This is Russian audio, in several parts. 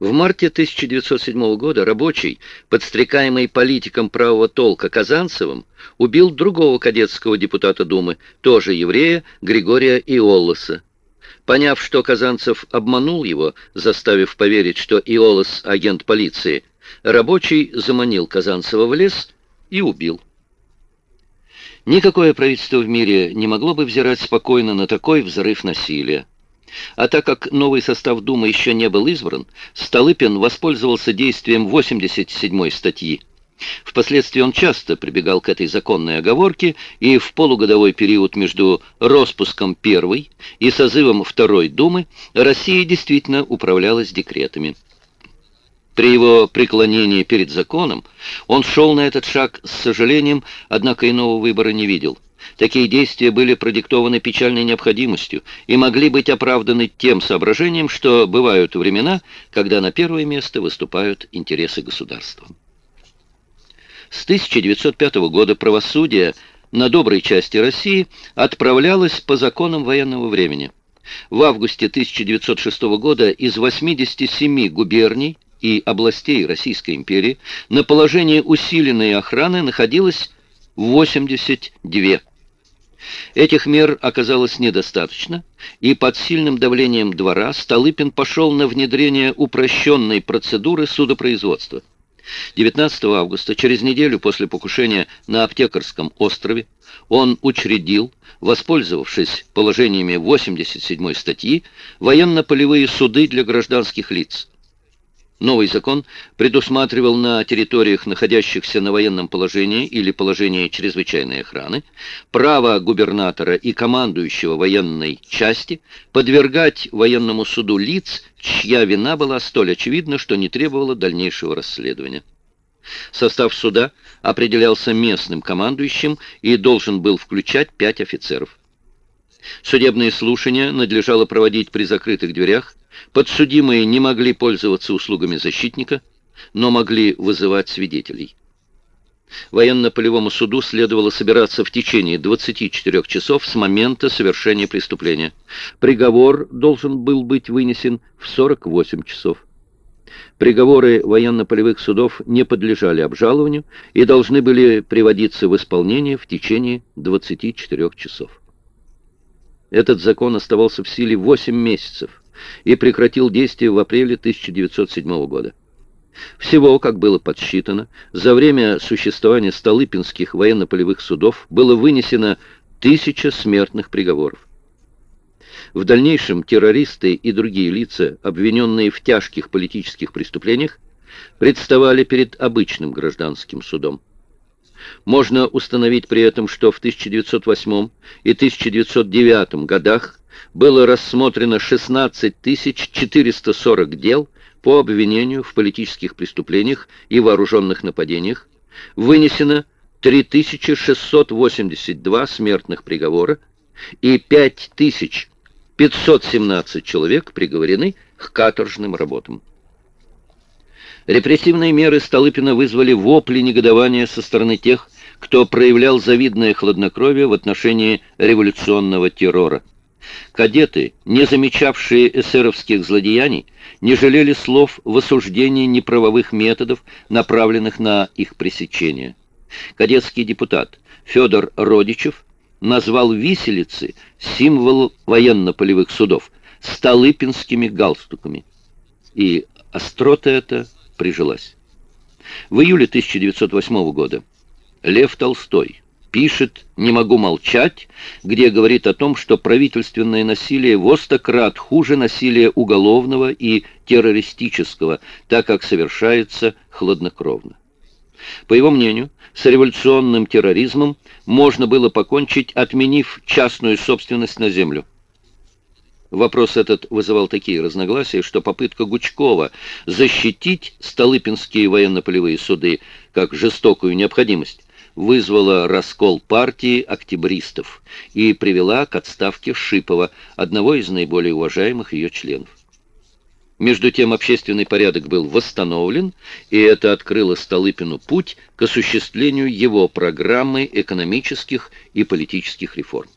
В марте 1907 года рабочий, подстрекаемый политиком правого толка Казанцевым, убил другого кадетского депутата Думы, тоже еврея, Григория Иолоса. Поняв, что Казанцев обманул его, заставив поверить, что Иолос — агент полиции, рабочий заманил Казанцева в лес и убил. Никакое правительство в мире не могло бы взирать спокойно на такой взрыв насилия. А так как новый состав Думы еще не был избран, Столыпин воспользовался действием 87-й статьи. Впоследствии он часто прибегал к этой законной оговорке, и в полугодовой период между распуском первой и созывом второй Думы Россия действительно управлялась декретами. При его преклонении перед законом он шел на этот шаг с сожалением, однако иного выбора не видел. Такие действия были продиктованы печальной необходимостью и могли быть оправданы тем соображением, что бывают времена, когда на первое место выступают интересы государства. С 1905 года правосудие на доброй части России отправлялось по законам военного времени. В августе 1906 года из 87 губерний и областей Российской империи на положении усиленной охраны находилось 82. Этих мер оказалось недостаточно, и под сильным давлением двора Столыпин пошел на внедрение упрощенной процедуры судопроизводства. 19 августа, через неделю после покушения на Аптекарском острове, он учредил, воспользовавшись положениями 87 статьи, военно-полевые суды для гражданских лиц. Новый закон предусматривал на территориях, находящихся на военном положении или положении чрезвычайной охраны, право губернатора и командующего военной части подвергать военному суду лиц, чья вина была столь очевидна, что не требовала дальнейшего расследования. Состав суда определялся местным командующим и должен был включать пять офицеров. Судебные слушания надлежало проводить при закрытых дверях, Подсудимые не могли пользоваться услугами защитника, но могли вызывать свидетелей. Военно-полевому суду следовало собираться в течение 24 часов с момента совершения преступления. Приговор должен был быть вынесен в 48 часов. Приговоры военно-полевых судов не подлежали обжалованию и должны были приводиться в исполнение в течение 24 часов. Этот закон оставался в силе 8 месяцев и прекратил действие в апреле 1907 года. Всего, как было подсчитано, за время существования Столыпинских военно-полевых судов было вынесено тысяча смертных приговоров. В дальнейшем террористы и другие лица, обвиненные в тяжких политических преступлениях, представали перед обычным гражданским судом. Можно установить при этом, что в 1908 и 1909 годах было рассмотрено 16 440 дел по обвинению в политических преступлениях и вооруженных нападениях, вынесено 3682 смертных приговора и 5517 человек приговорены к каторжным работам. Репрессивные меры Столыпина вызвали вопли негодования со стороны тех, кто проявлял завидное хладнокровие в отношении революционного террора. Кадеты, не замечавшие эсеровских злодеяний, не жалели слов в осуждении неправовых методов, направленных на их пресечение. Кадетский депутат Федор Родичев назвал виселицы, символ военно-полевых судов, столыпинскими галстуками. И острота эта прижилась. В июле 1908 года Лев Толстой пишет «Не могу молчать», где говорит о том, что правительственное насилие в остократ хуже насилия уголовного и террористического, так как совершается хладнокровно. По его мнению, с революционным терроризмом можно было покончить, отменив частную собственность на землю. Вопрос этот вызывал такие разногласия, что попытка Гучкова защитить Столыпинские военно-полевые суды как жестокую необходимость вызвала раскол партии октябристов и привела к отставке Шипова, одного из наиболее уважаемых ее членов. Между тем общественный порядок был восстановлен, и это открыло Столыпину путь к осуществлению его программы экономических и политических реформ.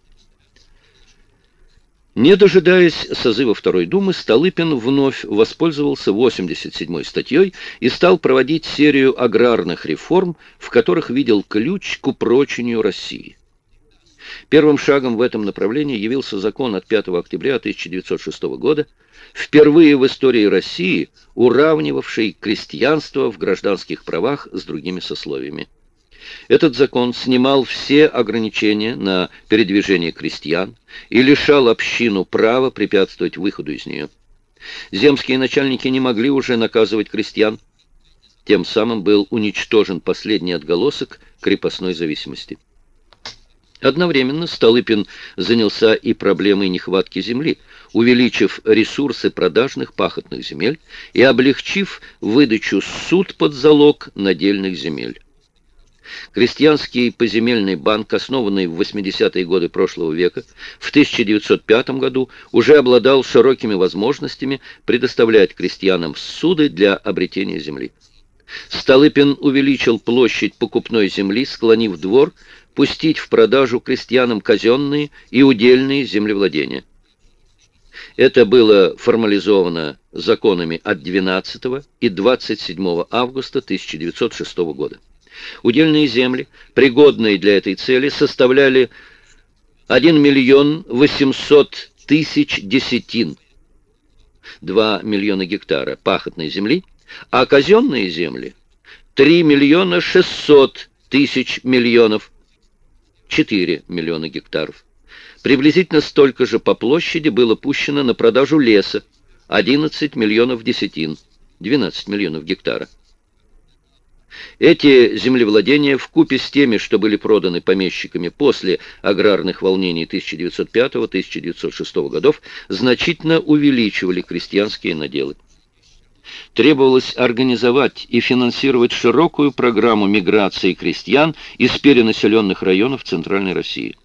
Не дожидаясь созыва Второй Думы, Столыпин вновь воспользовался 87-й статьей и стал проводить серию аграрных реформ, в которых видел ключ к упрочению России. Первым шагом в этом направлении явился закон от 5 октября 1906 года, впервые в истории России уравнивавший крестьянство в гражданских правах с другими сословиями. Этот закон снимал все ограничения на передвижение крестьян и лишал общину права препятствовать выходу из нее. Земские начальники не могли уже наказывать крестьян. Тем самым был уничтожен последний отголосок крепостной зависимости. Одновременно Столыпин занялся и проблемой нехватки земли, увеличив ресурсы продажных пахотных земель и облегчив выдачу суд под залог надельных земель. Крестьянский поземельный банк, основанный в 80-е годы прошлого века, в 1905 году уже обладал широкими возможностями предоставлять крестьянам суды для обретения земли. Столыпин увеличил площадь покупной земли, склонив двор, пустить в продажу крестьянам казенные и удельные землевладения. Это было формализовано законами от 12 и 27 августа 1906 года. Удельные земли, пригодные для этой цели, составляли 1 миллион 800 тысяч десятин, 2 миллиона гектара пахотной земли, а казенные земли 3 миллиона 600 тысяч миллионов, 4 миллиона гектаров. Приблизительно столько же по площади было пущено на продажу леса, 11 миллионов десятин, 12 миллионов гектара. Эти землевладения в купе с теми, что были проданы помещиками после аграрных волнений 1905-1906 годов, значительно увеличивали крестьянские наделы. Требовалось организовать и финансировать широкую программу миграции крестьян из перенаселенных районов Центральной России.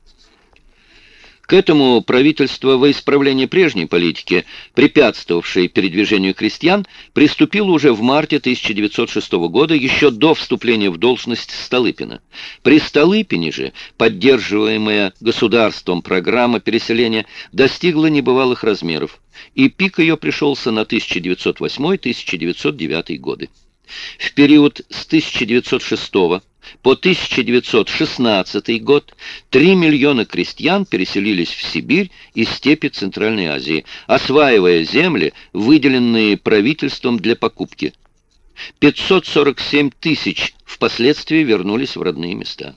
К этому правительство во исправление прежней политики, препятствовавшей передвижению крестьян, приступило уже в марте 1906 года, еще до вступления в должность Столыпина. При Столыпине же поддерживаемая государством программа переселения достигла небывалых размеров, и пик ее пришелся на 1908-1909 годы. В период с 1906 по 1916 год 3 миллиона крестьян переселились в Сибирь и степи Центральной Азии, осваивая земли, выделенные правительством для покупки. 547 тысяч впоследствии вернулись в родные места.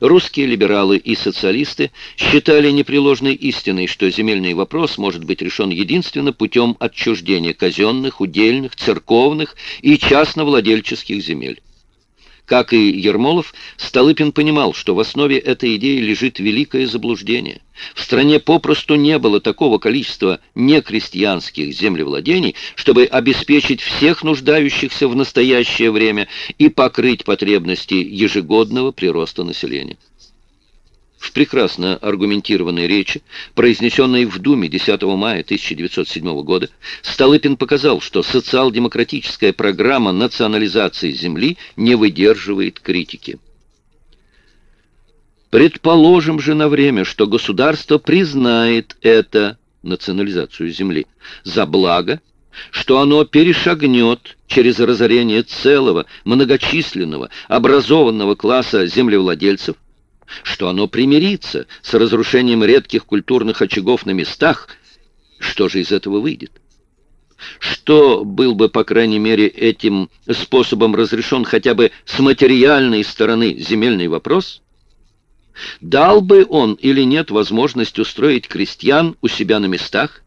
Русские либералы и социалисты считали непреложной истиной, что земельный вопрос может быть решен единственно путем отчуждения казенных, удельных, церковных и частновладельческих земель. Как и Ермолов, Столыпин понимал, что в основе этой идеи лежит великое заблуждение. В стране попросту не было такого количества некрестьянских землевладений, чтобы обеспечить всех нуждающихся в настоящее время и покрыть потребности ежегодного прироста населения. В прекрасно аргументированной речи, произнесенной в Думе 10 мая 1907 года, Столыпин показал, что социал-демократическая программа национализации земли не выдерживает критики. Предположим же на время, что государство признает это, национализацию земли, за благо, что оно перешагнет через разорение целого, многочисленного, образованного класса землевладельцев, что оно примирится с разрушением редких культурных очагов на местах, что же из этого выйдет? Что был бы, по крайней мере, этим способом разрешен хотя бы с материальной стороны земельный вопрос? Дал бы он или нет возможность устроить крестьян у себя на местах?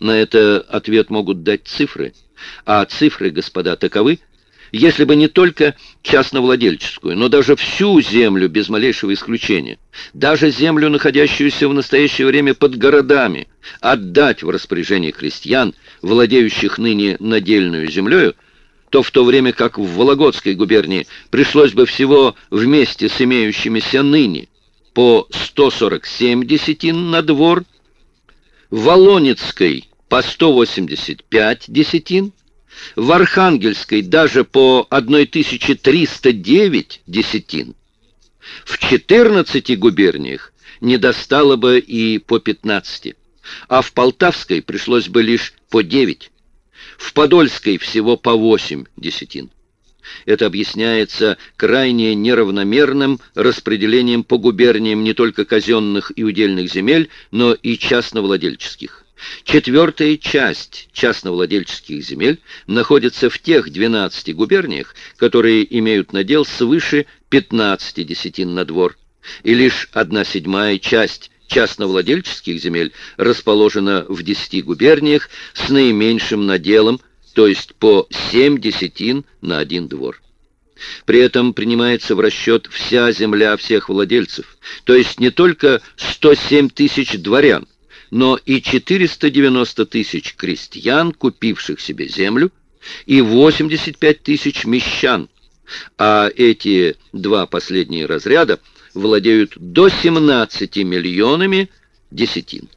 На это ответ могут дать цифры. А цифры, господа, таковы – если бы не только частновладельческую, но даже всю землю без малейшего исключения, даже землю, находящуюся в настоящее время под городами, отдать в распоряжение крестьян, владеющих ныне надельную землею, то в то время как в Вологодской губернии пришлось бы всего вместе с имеющимися ныне по 147 десятин на двор, в Волонецкой по 185 десятин, в Архангельской даже по 1309 десятин, в 14 губерниях не достало бы и по 15, а в Полтавской пришлось бы лишь по 9, в Подольской всего по 8 десятин. Это объясняется крайне неравномерным распределением по губерниям не только казенных и удельных земель, но и частновладельческих. Четвертая часть частновладельческих земель находится в тех 12 губерниях, которые имеют надел свыше 15 десятин на двор, и лишь одна седьмая часть частновладельческих земель расположена в 10 губерниях с наименьшим наделом, то есть по 7 десятин на один двор. При этом принимается в расчет вся земля всех владельцев, то есть не только 107 тысяч дворян, но и 490 тысяч крестьян, купивших себе землю, и 85 тысяч мещан, а эти два последние разряда владеют до 17 миллионами десятин.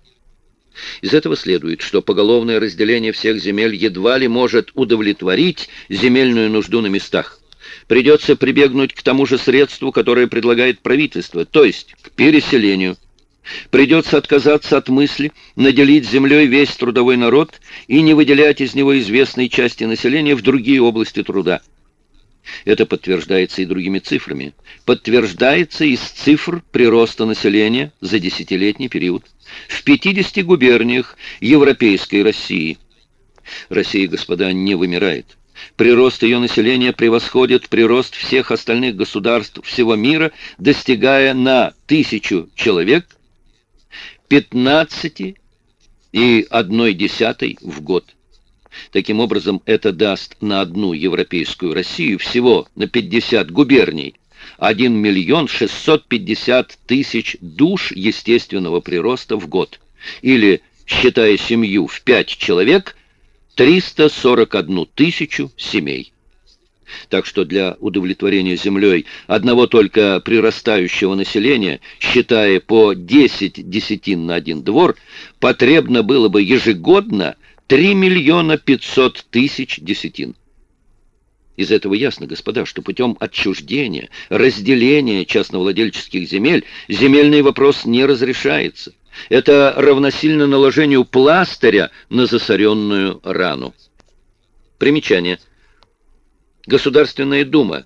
Из этого следует, что поголовное разделение всех земель едва ли может удовлетворить земельную нужду на местах. Придется прибегнуть к тому же средству, которое предлагает правительство, то есть к переселению – Придется отказаться от мысли наделить землей весь трудовой народ и не выделять из него известной части населения в другие области труда. Это подтверждается и другими цифрами. Подтверждается из цифр прироста населения за десятилетний период в 50 губерниях Европейской России. Россия, господа, не вымирает. Прирост ее населения превосходит прирост всех остальных государств всего мира, достигая на тысячу человек – 15 и 1 десятой в год. Таким образом, это даст на одну европейскую Россию всего на 50 губерний 1 миллион 650 тысяч душ естественного прироста в год. Или, считая семью в 5 человек, 341 тысячу семей. Так что для удовлетворения землей одного только прирастающего населения, считая по 10 десятин на один двор, потребно было бы ежегодно 3 миллиона 500 тысяч десятин. Из этого ясно, господа, что путем отчуждения, разделения частновладельческих земель земельный вопрос не разрешается. Это равносильно наложению пластыря на засоренную рану. Примечание – Государственная дума.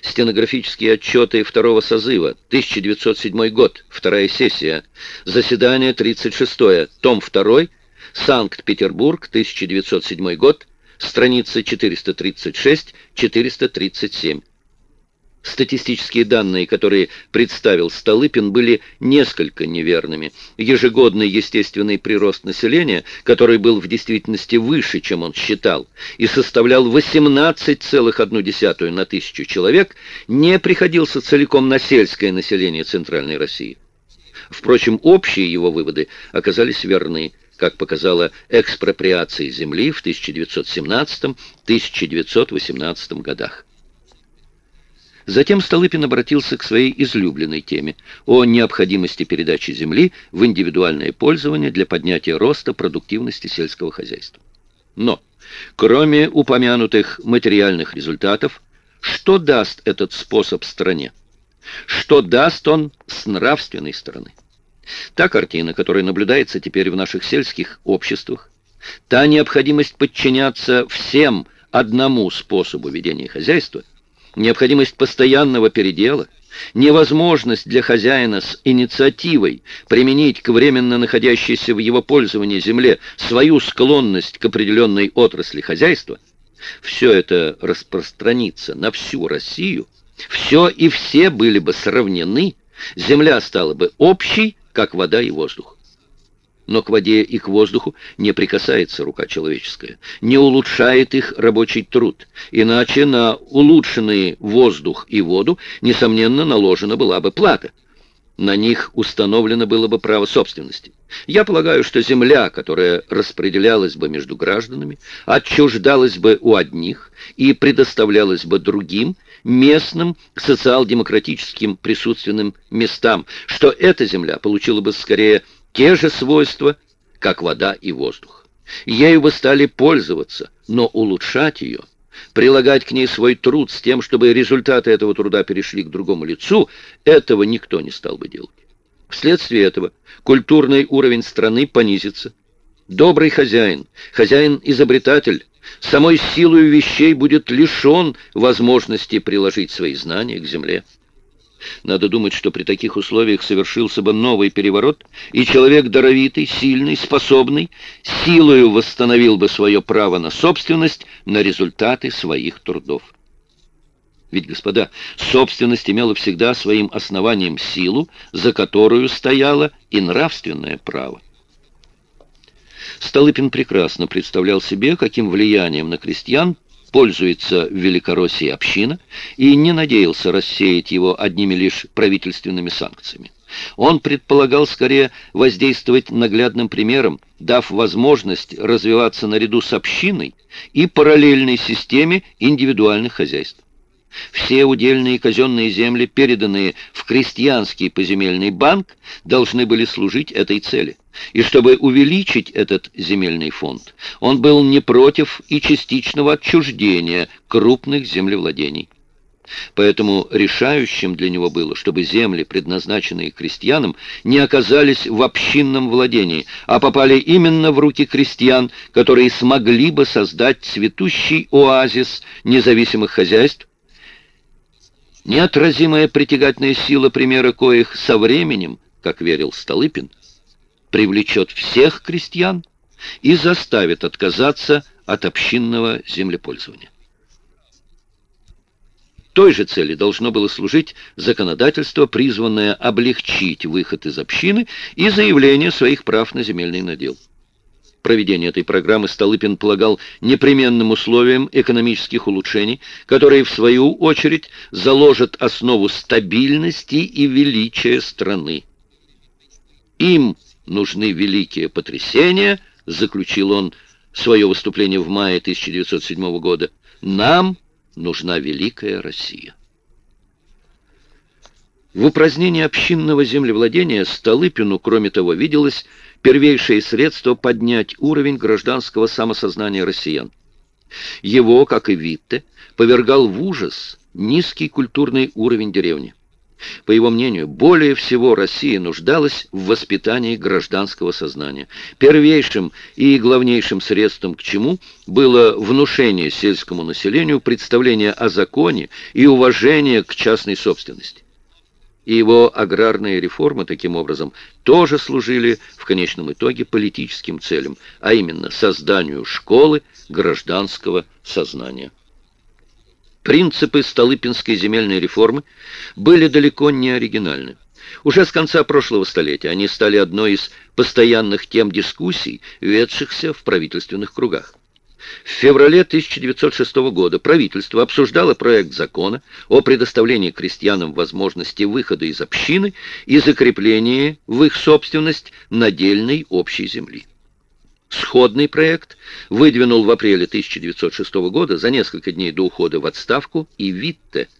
Стенографические отчеты второго созыва. 1907 год. Вторая сессия. Заседание 36. Том 2. Санкт-Петербург. 1907 год. Страница 436-437. Статистические данные, которые представил Столыпин, были несколько неверными. Ежегодный естественный прирост населения, который был в действительности выше, чем он считал, и составлял 18,1 на тысячу человек, не приходился целиком на сельское население Центральной России. Впрочем, общие его выводы оказались верны, как показала экспроприация земли в 1917-1918 годах. Затем Столыпин обратился к своей излюбленной теме о необходимости передачи земли в индивидуальное пользование для поднятия роста продуктивности сельского хозяйства. Но, кроме упомянутых материальных результатов, что даст этот способ стране? Что даст он с нравственной стороны? Та картина, которая наблюдается теперь в наших сельских обществах, та необходимость подчиняться всем одному способу ведения хозяйства – необходимость постоянного передела, невозможность для хозяина с инициативой применить к временно находящейся в его пользовании земле свою склонность к определенной отрасли хозяйства, все это распространится на всю Россию, все и все были бы сравнены, земля стала бы общей, как вода и воздух но к воде и к воздуху не прикасается рука человеческая, не улучшает их рабочий труд, иначе на улучшенный воздух и воду, несомненно, наложена была бы плата. На них установлено было бы право собственности. Я полагаю, что земля, которая распределялась бы между гражданами, отчуждалась бы у одних и предоставлялась бы другим, местным социал-демократическим присутственным местам, что эта земля получила бы скорее те же свойства, как вода и воздух. Ею бы стали пользоваться, но улучшать ее, прилагать к ней свой труд с тем, чтобы результаты этого труда перешли к другому лицу, этого никто не стал бы делать. Вследствие этого культурный уровень страны понизится. Добрый хозяин, хозяин-изобретатель, самой силой вещей будет лишен возможности приложить свои знания к земле. Надо думать, что при таких условиях совершился бы новый переворот, и человек даровитый, сильный, способный, силою восстановил бы свое право на собственность на результаты своих трудов. Ведь, господа, собственность имела всегда своим основанием силу, за которую стояло и нравственное право. Столыпин прекрасно представлял себе, каким влиянием на крестьян пользуется в Великороссии община, и не надеялся рассеять его одними лишь правительственными санкциями. Он предполагал скорее воздействовать наглядным примером, дав возможность развиваться наряду с общиной и параллельной системе индивидуальных хозяйств. Все удельные казенные земли, переданные в крестьянский поземельный банк, должны были служить этой цели. И чтобы увеличить этот земельный фонд, он был не против и частичного отчуждения крупных землевладений. Поэтому решающим для него было, чтобы земли, предназначенные крестьянам, не оказались в общинном владении, а попали именно в руки крестьян, которые смогли бы создать цветущий оазис независимых хозяйств, Неотразимая притягательная сила примера коих со временем, как верил Столыпин, привлечет всех крестьян и заставит отказаться от общинного землепользования. Той же цели должно было служить законодательство, призванное облегчить выход из общины и заявление своих прав на земельный надел. Проведение этой программы Столыпин полагал непременным условием экономических улучшений, которые, в свою очередь, заложат основу стабильности и величия страны. Им нужны великие потрясения, заключил он свое выступление в мае 1907 года, нам нужна великая Россия. В упразднении общинного землевладения Столыпину, кроме того, виделось первейшее средство поднять уровень гражданского самосознания россиян. Его, как и Витте, повергал в ужас низкий культурный уровень деревни. По его мнению, более всего Россия нуждалась в воспитании гражданского сознания. Первейшим и главнейшим средством к чему было внушение сельскому населению представления о законе и уважения к частной собственности и его аграрные реформы, таким образом, тоже служили в конечном итоге политическим целям, а именно созданию школы гражданского сознания. Принципы Столыпинской земельной реформы были далеко не оригинальны. Уже с конца прошлого столетия они стали одной из постоянных тем дискуссий, ведшихся в правительственных кругах. В феврале 1906 года правительство обсуждало проект закона о предоставлении крестьянам возможности выхода из общины и закреплении в их собственность надельной общей земли. Сходный проект выдвинул в апреле 1906 года, за несколько дней до ухода в отставку, и Витте –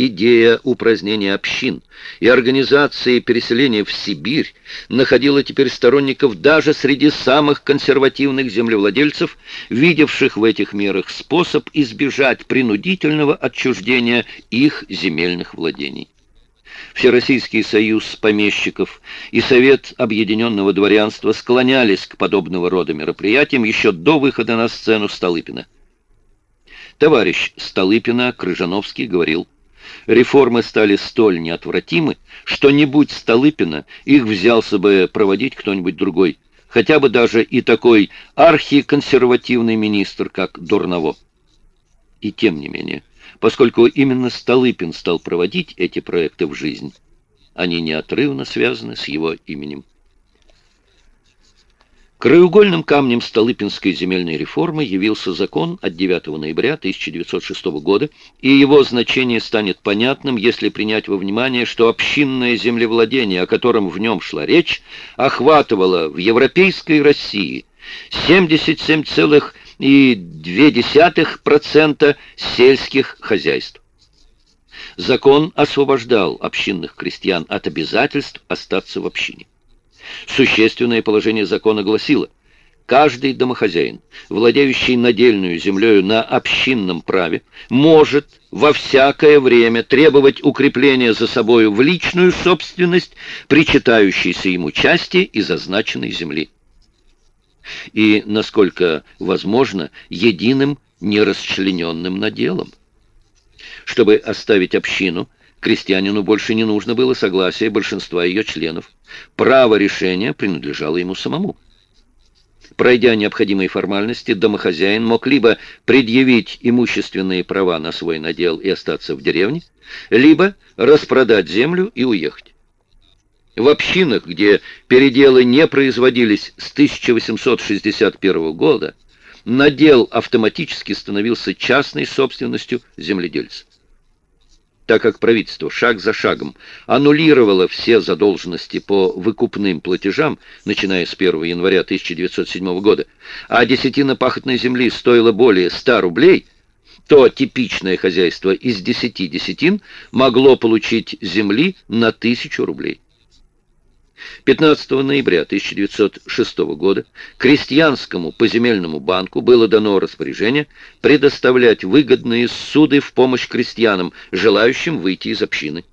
Идея упразднения общин и организации переселения в Сибирь находила теперь сторонников даже среди самых консервативных землевладельцев, видевших в этих мерах способ избежать принудительного отчуждения их земельных владений. Всероссийский союз помещиков и Совет объединенного дворянства склонялись к подобного рода мероприятиям еще до выхода на сцену Столыпина. Товарищ Столыпина Крыжановский говорил, Реформы стали столь неотвратимы, что не будь Столыпина, их взялся бы проводить кто-нибудь другой, хотя бы даже и такой архиконсервативный министр, как Дурново. И тем не менее, поскольку именно Столыпин стал проводить эти проекты в жизнь, они неотрывно связаны с его именем. Краеугольным камнем Столыпинской земельной реформы явился закон от 9 ноября 1906 года, и его значение станет понятным, если принять во внимание, что общинное землевладение, о котором в нем шла речь, охватывало в европейской России 77,2% сельских хозяйств. Закон освобождал общинных крестьян от обязательств остаться в общине. Существенное положение закона гласило, Каждый домохозяин, владеющий надельную землею на общинном праве, может во всякое время требовать укрепления за собою в личную собственность причитающейся ему части из означенной земли. И, насколько возможно, единым нерасчлененным наделом. Чтобы оставить общину, крестьянину больше не нужно было согласия большинства ее членов. Право решения принадлежало ему самому. Пройдя необходимые формальности, домохозяин мог либо предъявить имущественные права на свой надел и остаться в деревне, либо распродать землю и уехать. В общинах, где переделы не производились с 1861 года, надел автоматически становился частной собственностью земледельца так как правительство шаг за шагом аннулировало все задолженности по выкупным платежам, начиная с 1 января 1907 года, а десятина пахотной земли стоила более 100 рублей, то типичное хозяйство из 10 десятин могло получить земли на 1000 рублей. 15 ноября 1906 года крестьянскому поземельному банку было дано распоряжение предоставлять выгодные суды в помощь крестьянам, желающим выйти из общины.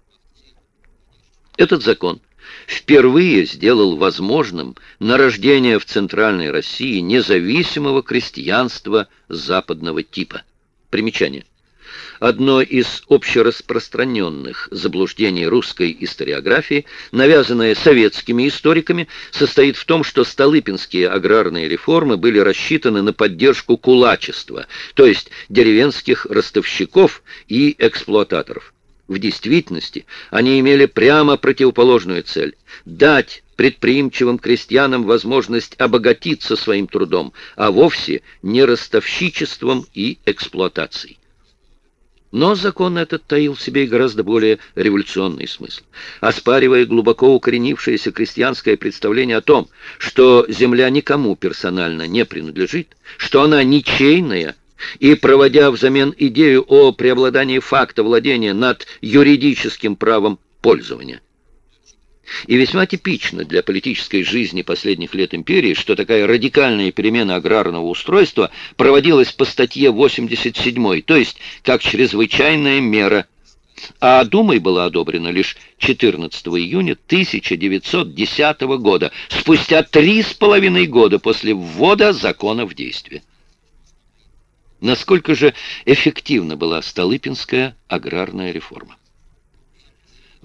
Этот закон впервые сделал возможным нарождение в Центральной России независимого крестьянства западного типа. Примечание. Одно из общераспространенных заблуждений русской историографии, навязанное советскими историками, состоит в том, что столыпинские аграрные реформы были рассчитаны на поддержку кулачества, то есть деревенских ростовщиков и эксплуататоров. В действительности они имели прямо противоположную цель – дать предприимчивым крестьянам возможность обогатиться своим трудом, а вовсе не ростовщичеством и эксплуатацией. Но закон этот таил в себе гораздо более революционный смысл. Оспаривая глубоко укоренившееся крестьянское представление о том, что земля никому персонально не принадлежит, что она ничейная, и проводя взамен идею о преобладании факта владения над юридическим правом пользования. И весьма типично для политической жизни последних лет империи, что такая радикальная перемена аграрного устройства проводилась по статье 87, то есть как чрезвычайная мера, а Думой была одобрена лишь 14 июня 1910 года, спустя три с половиной года после ввода закона в действие. Насколько же эффективна была Столыпинская аграрная реформа?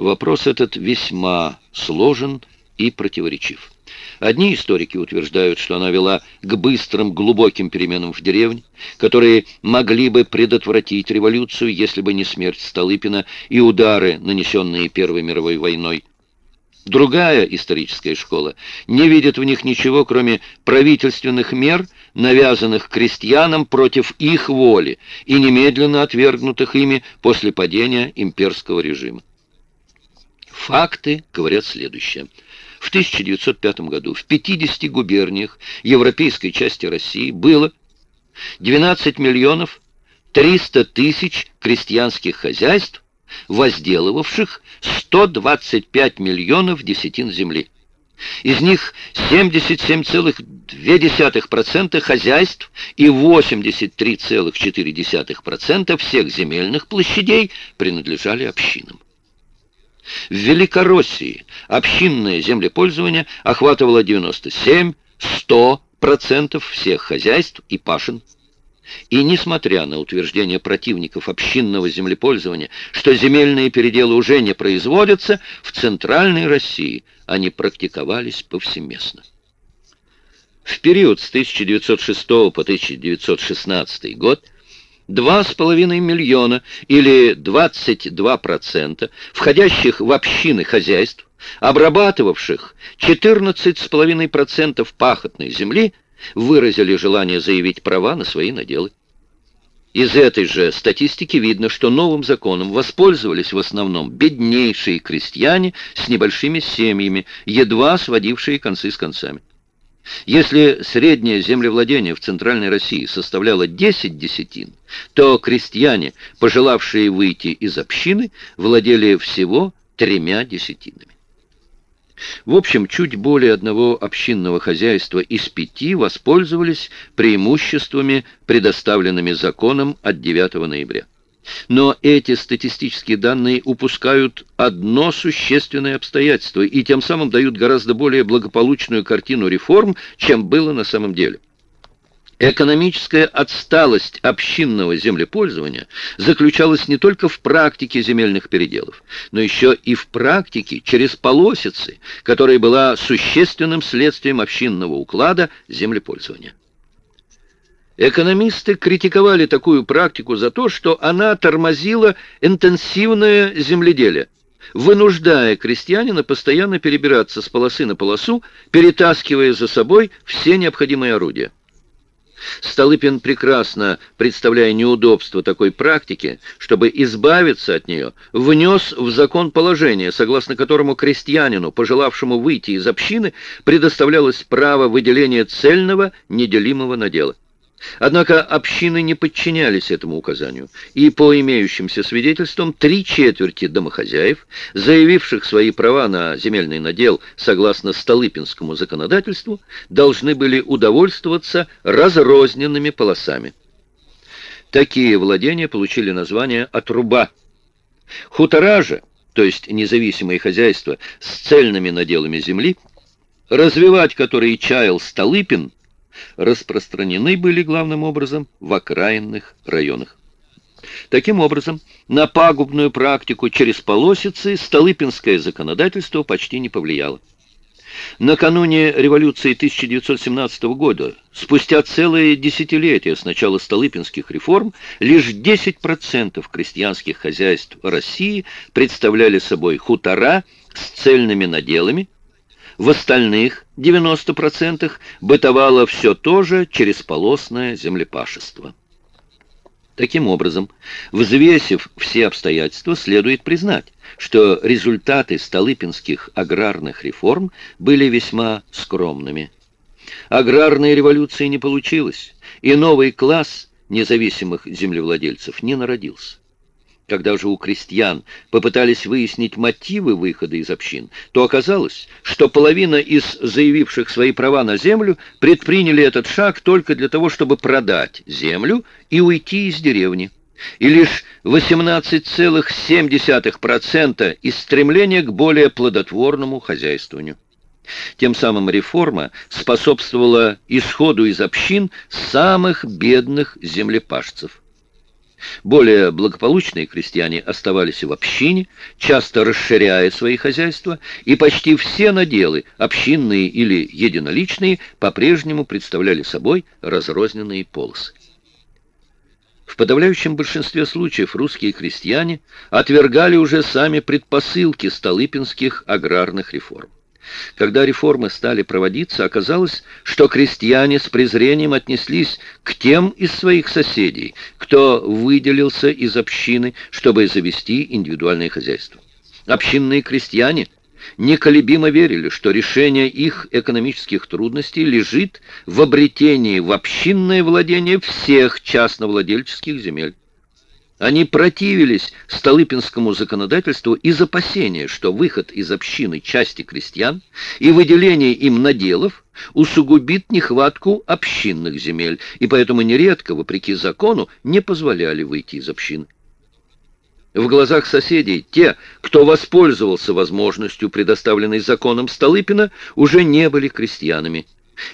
Вопрос этот весьма сложен и противоречив. Одни историки утверждают, что она вела к быстрым, глубоким переменам в деревне, которые могли бы предотвратить революцию, если бы не смерть Столыпина и удары, нанесенные Первой мировой войной. Другая историческая школа не видит в них ничего, кроме правительственных мер, навязанных крестьянам против их воли и немедленно отвергнутых ими после падения имперского режима. Факты говорят следующее. В 1905 году в 50 губерниях европейской части России было 12 миллионов 300 тысяч крестьянских хозяйств, возделывавших 125 миллионов десятин земли. Из них 77,2% хозяйств и 83,4% всех земельных площадей принадлежали общинам. В Великороссии общинное землепользование охватывало 97-100% всех хозяйств и пашин. И несмотря на утверждение противников общинного землепользования, что земельные переделы уже не производятся, в Центральной России они практиковались повсеместно. В период с 1906 по 1916 год 2,5 миллиона или 22% входящих в общины хозяйств, обрабатывавших 14,5% пахотной земли, выразили желание заявить права на свои наделы. Из этой же статистики видно, что новым законом воспользовались в основном беднейшие крестьяне с небольшими семьями, едва сводившие концы с концами. Если среднее землевладение в Центральной России составляло 10 десятин, то крестьяне, пожелавшие выйти из общины, владели всего тремя десятинами. В общем, чуть более одного общинного хозяйства из пяти воспользовались преимуществами, предоставленными законом от 9 ноября. Но эти статистические данные упускают одно существенное обстоятельство и тем самым дают гораздо более благополучную картину реформ, чем было на самом деле. Экономическая отсталость общинного землепользования заключалась не только в практике земельных переделов, но еще и в практике через полосицы, которая была существенным следствием общинного уклада землепользования. Экономисты критиковали такую практику за то, что она тормозила интенсивное земледелие, вынуждая крестьянина постоянно перебираться с полосы на полосу, перетаскивая за собой все необходимые орудия. Столыпин, прекрасно представляя неудобство такой практики, чтобы избавиться от нее, внес в закон положение, согласно которому крестьянину, пожелавшему выйти из общины, предоставлялось право выделения цельного неделимого надела. Однако общины не подчинялись этому указанию, и по имеющимся свидетельствам три четверти домохозяев, заявивших свои права на земельный надел согласно Столыпинскому законодательству, должны были удовольствоваться разрозненными полосами. Такие владения получили название «отруба». Хутора же, то есть независимые хозяйства с цельными наделами земли, развивать которые чаял Столыпин – распространены были главным образом в окраинных районах. Таким образом, на пагубную практику через полосицы Столыпинское законодательство почти не повлияло. Накануне революции 1917 года, спустя целое десятилетие с начала Столыпинских реформ, лишь 10% крестьянских хозяйств России представляли собой хутора с цельными наделами, в остальных 90% бытовало все то же полосное землепашество. Таким образом, взвесив все обстоятельства, следует признать, что результаты столыпинских аграрных реформ были весьма скромными. Аграрной революции не получилось, и новый класс независимых землевладельцев не народился. Когда же у крестьян попытались выяснить мотивы выхода из общин, то оказалось, что половина из заявивших свои права на землю предприняли этот шаг только для того, чтобы продать землю и уйти из деревни. И лишь 18,7% из стремления к более плодотворному хозяйствованию. Тем самым реформа способствовала исходу из общин самых бедных землепашцев. Более благополучные крестьяне оставались в общине, часто расширяя свои хозяйства, и почти все наделы, общинные или единоличные, по-прежнему представляли собой разрозненные полосы. В подавляющем большинстве случаев русские крестьяне отвергали уже сами предпосылки столыпинских аграрных реформ. Когда реформы стали проводиться, оказалось, что крестьяне с презрением отнеслись к тем из своих соседей, кто выделился из общины, чтобы завести индивидуальное хозяйство. Общинные крестьяне неколебимо верили, что решение их экономических трудностей лежит в обретении в общинное владение всех частновладельческих земель. Они противились Столыпинскому законодательству из опасения, что выход из общины части крестьян и выделение им наделов усугубит нехватку общинных земель, и поэтому нередко, вопреки закону, не позволяли выйти из общины. В глазах соседей те, кто воспользовался возможностью, предоставленной законом Столыпина, уже не были крестьянами.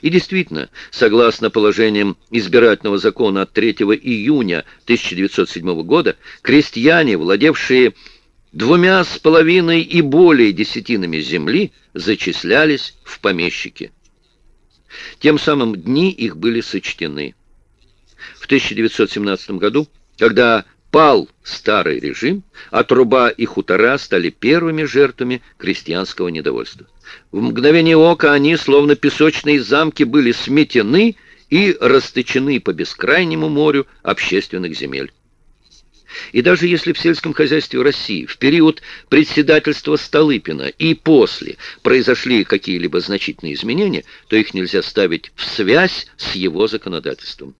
И действительно, согласно положениям избирательного закона от 3 июня 1907 года, крестьяне, владевшие двумя с половиной и более десятинами земли, зачислялись в помещики. Тем самым дни их были сочтены. В 1917 году, когда пал старый режим, а труба и хутора стали первыми жертвами крестьянского недовольства. В мгновение ока они, словно песочные замки, были сметены и расточены по бескрайнему морю общественных земель. И даже если в сельском хозяйстве России в период председательства Столыпина и после произошли какие-либо значительные изменения, то их нельзя ставить в связь с его законодательством.